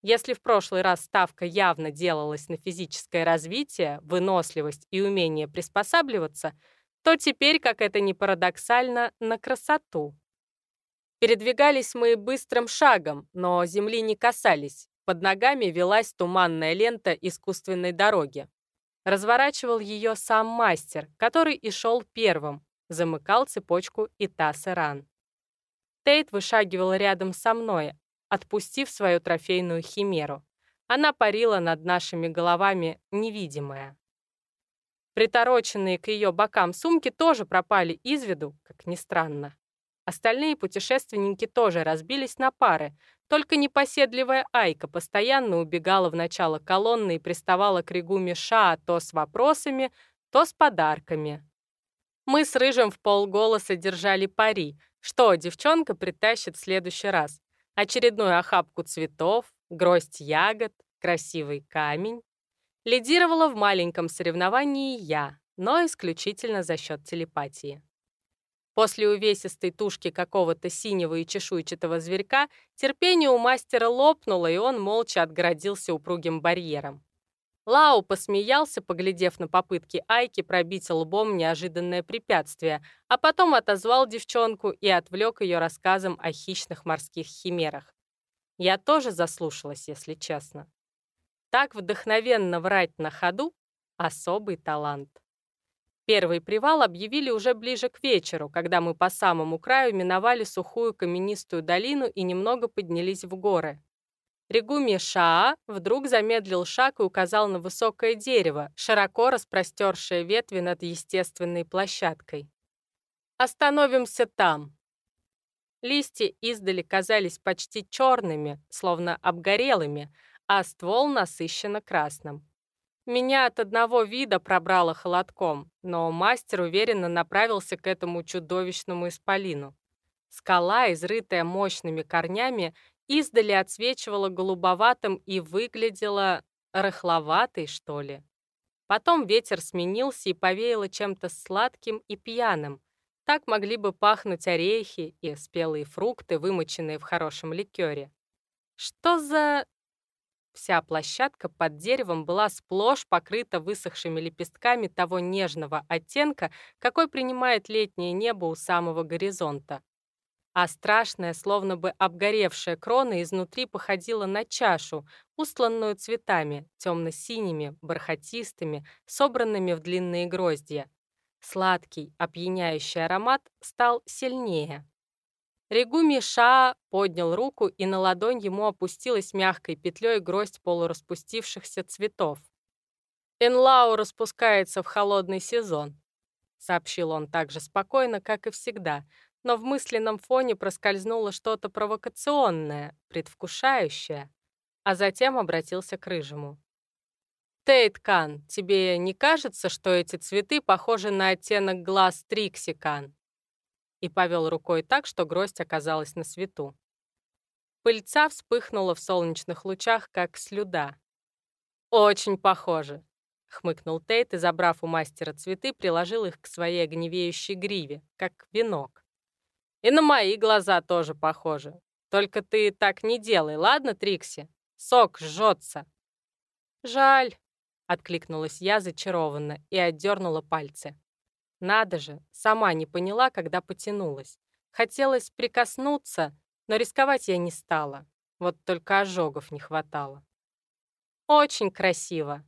Если в прошлый раз ставка явно делалась на физическое развитие, выносливость и умение приспосабливаться, то теперь, как это ни парадоксально, на красоту. Передвигались мы быстрым шагом, но земли не касались. Под ногами велась туманная лента искусственной дороги. Разворачивал ее сам мастер, который и шел первым, замыкал цепочку Итаса Ран. Тейт вышагивал рядом со мной, отпустив свою трофейную химеру. Она парила над нашими головами, невидимая. Притороченные к ее бокам сумки тоже пропали из виду, как ни странно. Остальные путешественники тоже разбились на пары, только непоседливая Айка постоянно убегала в начало колонны и приставала к Ригуме Ша то с вопросами, то с подарками. Мы с Рыжим в полголоса держали пари, что девчонка притащит в следующий раз. Очередную охапку цветов, гроздь ягод, красивый камень. Лидировала в маленьком соревновании я, но исключительно за счет телепатии. После увесистой тушки какого-то синего и чешуйчатого зверька терпение у мастера лопнуло, и он молча отгородился упругим барьером. Лао посмеялся, поглядев на попытки Айки пробить лбом неожиданное препятствие, а потом отозвал девчонку и отвлек ее рассказом о хищных морских химерах. Я тоже заслушалась, если честно. Так вдохновенно врать на ходу — особый талант. Первый привал объявили уже ближе к вечеру, когда мы по самому краю миновали сухую каменистую долину и немного поднялись в горы. Ригуми Шаа вдруг замедлил шаг и указал на высокое дерево, широко распростершее ветви над естественной площадкой. «Остановимся там». Листья издали казались почти черными, словно обгорелыми, а ствол насыщенно красным. Меня от одного вида пробрало холодком, но мастер уверенно направился к этому чудовищному исполину. Скала, изрытая мощными корнями, издали отсвечивала голубоватым и выглядела рыхловатой, что ли. Потом ветер сменился и повеяло чем-то сладким и пьяным. Так могли бы пахнуть орехи и спелые фрукты, вымоченные в хорошем ликере. Что за... Вся площадка под деревом была сплошь покрыта высохшими лепестками того нежного оттенка, какой принимает летнее небо у самого горизонта а страшная, словно бы обгоревшая крона изнутри походила на чашу, устланную цветами, темно-синими, бархатистыми, собранными в длинные гроздья. Сладкий, опьяняющий аромат стал сильнее. Регуми Ша поднял руку, и на ладонь ему опустилась мягкой петлей гроздь полураспустившихся цветов. «Энлау распускается в холодный сезон», — сообщил он так же спокойно, как и всегда, но в мысленном фоне проскользнуло что-то провокационное, предвкушающее, а затем обратился к Рыжему. «Тейт Кан, тебе не кажется, что эти цветы похожи на оттенок глаз Трикси Кан?» И повел рукой так, что гроздь оказалась на свету. Пыльца вспыхнула в солнечных лучах, как слюда. «Очень похоже», — хмыкнул Тейт и, забрав у мастера цветы, приложил их к своей огневеющей гриве, как венок. И на мои глаза тоже похоже. Только ты так не делай, ладно, Трикси? Сок жжется. Жаль, откликнулась я зачарованно и отдернула пальцы. Надо же, сама не поняла, когда потянулась. Хотелось прикоснуться, Но рисковать я не стала. Вот только ожогов не хватало. Очень красиво.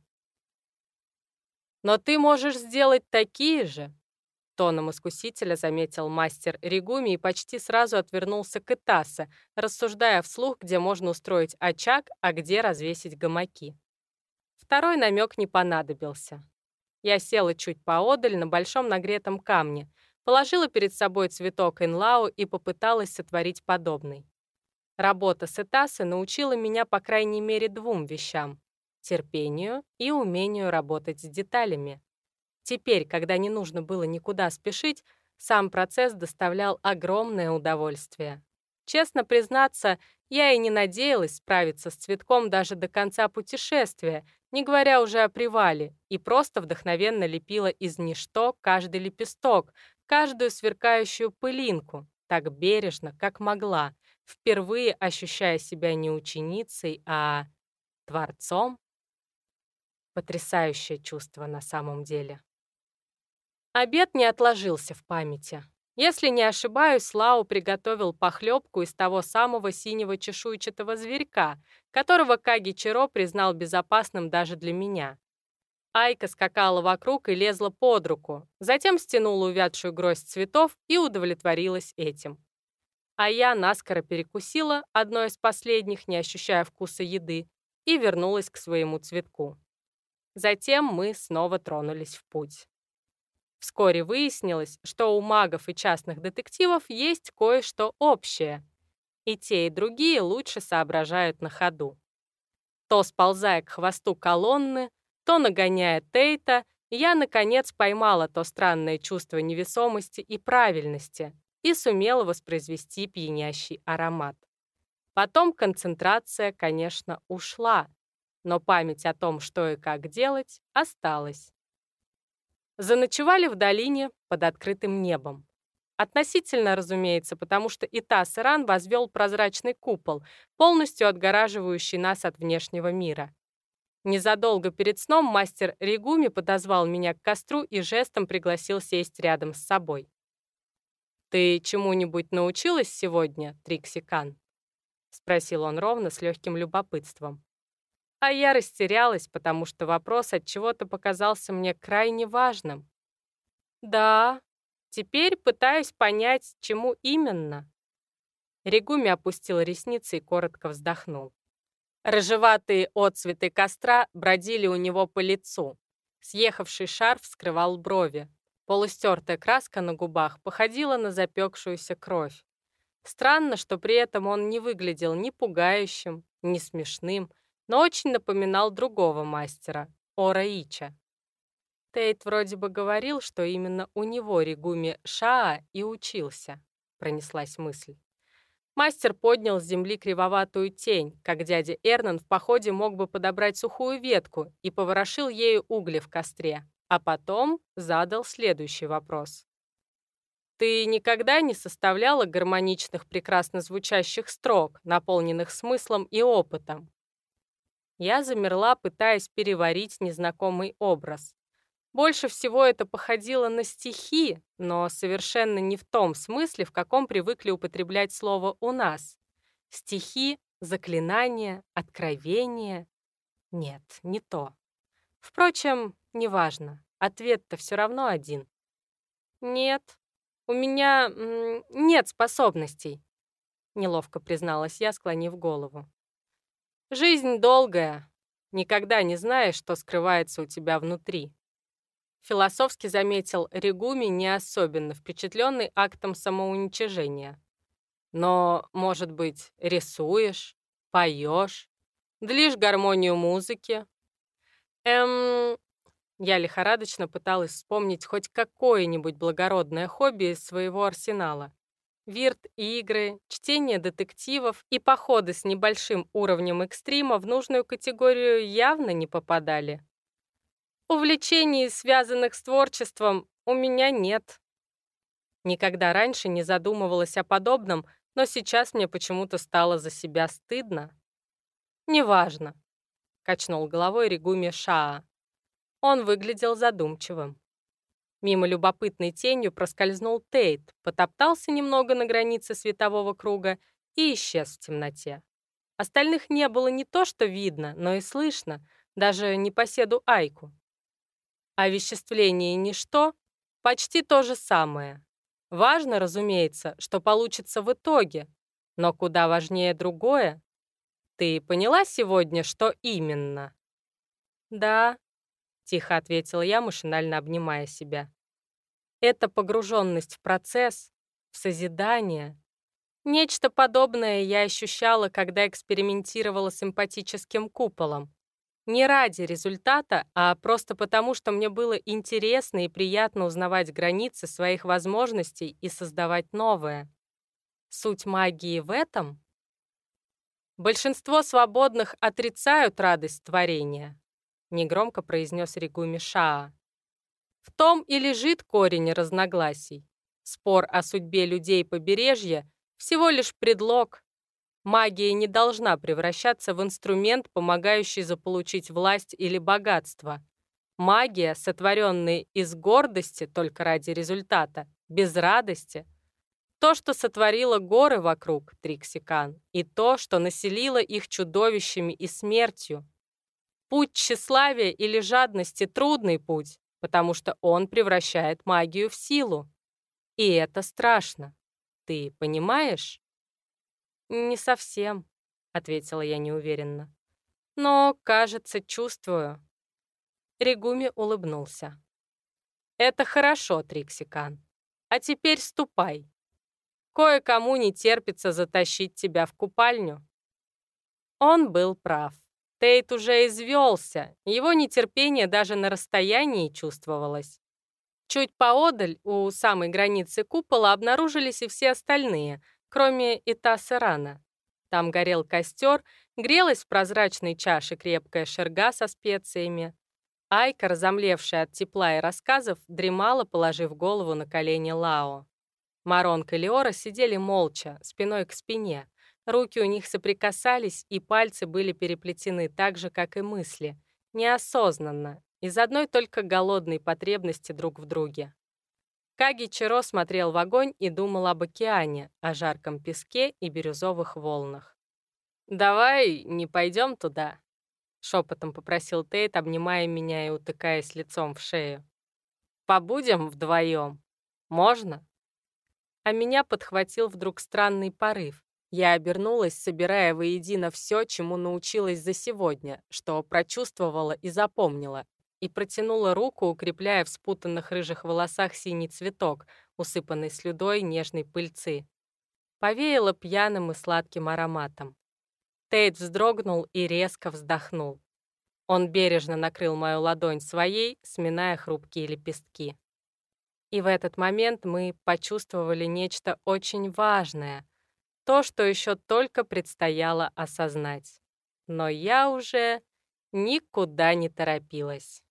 Но ты можешь сделать такие же, тоном искусителя заметил мастер Ригуми и почти сразу отвернулся к Итаса, рассуждая вслух, где можно устроить очаг, а где развесить гамаки. Второй намек не понадобился. Я села чуть поодаль на большом нагретом камне, положила перед собой цветок инлау и попыталась сотворить подобный. Работа с Этасы научила меня по крайней мере двум вещам — терпению и умению работать с деталями. Теперь, когда не нужно было никуда спешить, сам процесс доставлял огромное удовольствие. Честно признаться, я и не надеялась справиться с цветком даже до конца путешествия, не говоря уже о привале, и просто вдохновенно лепила из ничто каждый лепесток, каждую сверкающую пылинку, так бережно, как могла, впервые ощущая себя не ученицей, а творцом. Потрясающее чувство на самом деле. Обед не отложился в памяти. Если не ошибаюсь, Лау приготовил похлебку из того самого синего чешуйчатого зверька, которого Каги Чиро признал безопасным даже для меня. Айка скакала вокруг и лезла под руку, затем стянула увядшую гроздь цветов и удовлетворилась этим. А я наскоро перекусила, одно из последних, не ощущая вкуса еды, и вернулась к своему цветку. Затем мы снова тронулись в путь. Вскоре выяснилось, что у магов и частных детективов есть кое-что общее. И те, и другие лучше соображают на ходу. То сползая к хвосту колонны, то нагоняя Тейта, я, наконец, поймала то странное чувство невесомости и правильности и сумела воспроизвести пьянящий аромат. Потом концентрация, конечно, ушла, но память о том, что и как делать, осталась. Заночевали в долине под открытым небом. Относительно, разумеется, потому что Итас Иран возвел прозрачный купол, полностью отгораживающий нас от внешнего мира. Незадолго перед сном мастер Ригуми подозвал меня к костру и жестом пригласил сесть рядом с собой. «Ты чему-нибудь научилась сегодня, Триксикан?» — спросил он ровно, с легким любопытством. А я растерялась, потому что вопрос от чего-то показался мне крайне важным. Да, теперь пытаюсь понять, чему именно. Регуми опустил ресницы и коротко вздохнул. Рыжеватые отцветы костра бродили у него по лицу. Съехавший шарф скрывал брови. Полустертая краска на губах походила на запекшуюся кровь. Странно, что при этом он не выглядел ни пугающим, ни смешным, но очень напоминал другого мастера, Ора Ича. Тейт вроде бы говорил, что именно у него Ригуми Шаа и учился, пронеслась мысль. Мастер поднял с земли кривоватую тень, как дядя Эрнан в походе мог бы подобрать сухую ветку и поворошил ею угли в костре, а потом задал следующий вопрос. «Ты никогда не составляла гармоничных, прекрасно звучащих строк, наполненных смыслом и опытом?» Я замерла, пытаясь переварить незнакомый образ. Больше всего это походило на стихи, но совершенно не в том смысле, в каком привыкли употреблять слово у нас. Стихи, заклинания, откровения. Нет, не то. Впрочем, неважно. Ответ-то все равно один. Нет, у меня нет способностей, неловко призналась я, склонив голову. Жизнь долгая. Никогда не знаешь, что скрывается у тебя внутри. Философски заметил Ригуми, не особенно впечатленный актом самоуничижения. Но, может быть, рисуешь, поешь, длишь гармонию музыки? Эм... Я лихорадочно пыталась вспомнить хоть какое-нибудь благородное хобби из своего арсенала. Вирт-игры, чтение детективов и походы с небольшим уровнем экстрима в нужную категорию явно не попадали. Увлечений, связанных с творчеством, у меня нет. Никогда раньше не задумывалась о подобном, но сейчас мне почему-то стало за себя стыдно. «Неважно», — качнул головой Ригуми Шаа. Он выглядел задумчивым. Мимо любопытной тенью проскользнул Тейт, потоптался немного на границе светового круга и исчез в темноте. Остальных не было не то что видно, но и слышно, даже непоседу Айку. Овеществление ничто — почти то же самое. Важно, разумеется, что получится в итоге, но куда важнее другое. Ты поняла сегодня, что именно? Да, тихо ответила я, машинально обнимая себя. Это погруженность в процесс, в созидание. Нечто подобное я ощущала, когда экспериментировала с эмпатическим куполом. Не ради результата, а просто потому, что мне было интересно и приятно узнавать границы своих возможностей и создавать новое. Суть магии в этом? Большинство свободных отрицают радость творения, негромко произнес Ригуми Шаа. В том и лежит корень разногласий. Спор о судьбе людей побережья всего лишь предлог, Магия не должна превращаться в инструмент, помогающий заполучить власть или богатство. Магия, сотворенная из гордости только ради результата, без радости. То, что сотворило горы вокруг Триксикан, и то, что населило их чудовищами и смертью. Путь тщеславия или жадности — трудный путь, потому что он превращает магию в силу. И это страшно. Ты понимаешь? «Не совсем», — ответила я неуверенно. «Но, кажется, чувствую». Ригуми улыбнулся. «Это хорошо, Триксикан. А теперь ступай. Кое-кому не терпится затащить тебя в купальню». Он был прав. Тейт уже извелся, его нетерпение даже на расстоянии чувствовалось. Чуть поодаль, у самой границы купола, обнаружились и все остальные, кроме Итаса Рана. Там горел костер, грелась в прозрачной чаше крепкая шерга со специями. Айка, разомлевшая от тепла и рассказов, дремала, положив голову на колени Лао. Маронка и Леора сидели молча, спиной к спине. Руки у них соприкасались, и пальцы были переплетены так же, как и мысли, неосознанно, из одной только голодной потребности друг в друге. Каги Чиро смотрел в огонь и думал об океане, о жарком песке и бирюзовых волнах. «Давай не пойдем туда», — шепотом попросил Тейт, обнимая меня и утыкаясь лицом в шею. «Побудем вдвоем. Можно?» А меня подхватил вдруг странный порыв. Я обернулась, собирая воедино все, чему научилась за сегодня, что прочувствовала и запомнила, и протянула руку, укрепляя в спутанных рыжих волосах синий цветок, усыпанный слюдой нежной пыльцы. Повеяло пьяным и сладким ароматом. Тейт вздрогнул и резко вздохнул. Он бережно накрыл мою ладонь своей, сминая хрупкие лепестки. И в этот момент мы почувствовали нечто очень важное, то, что еще только предстояло осознать. Но я уже никуда не торопилась.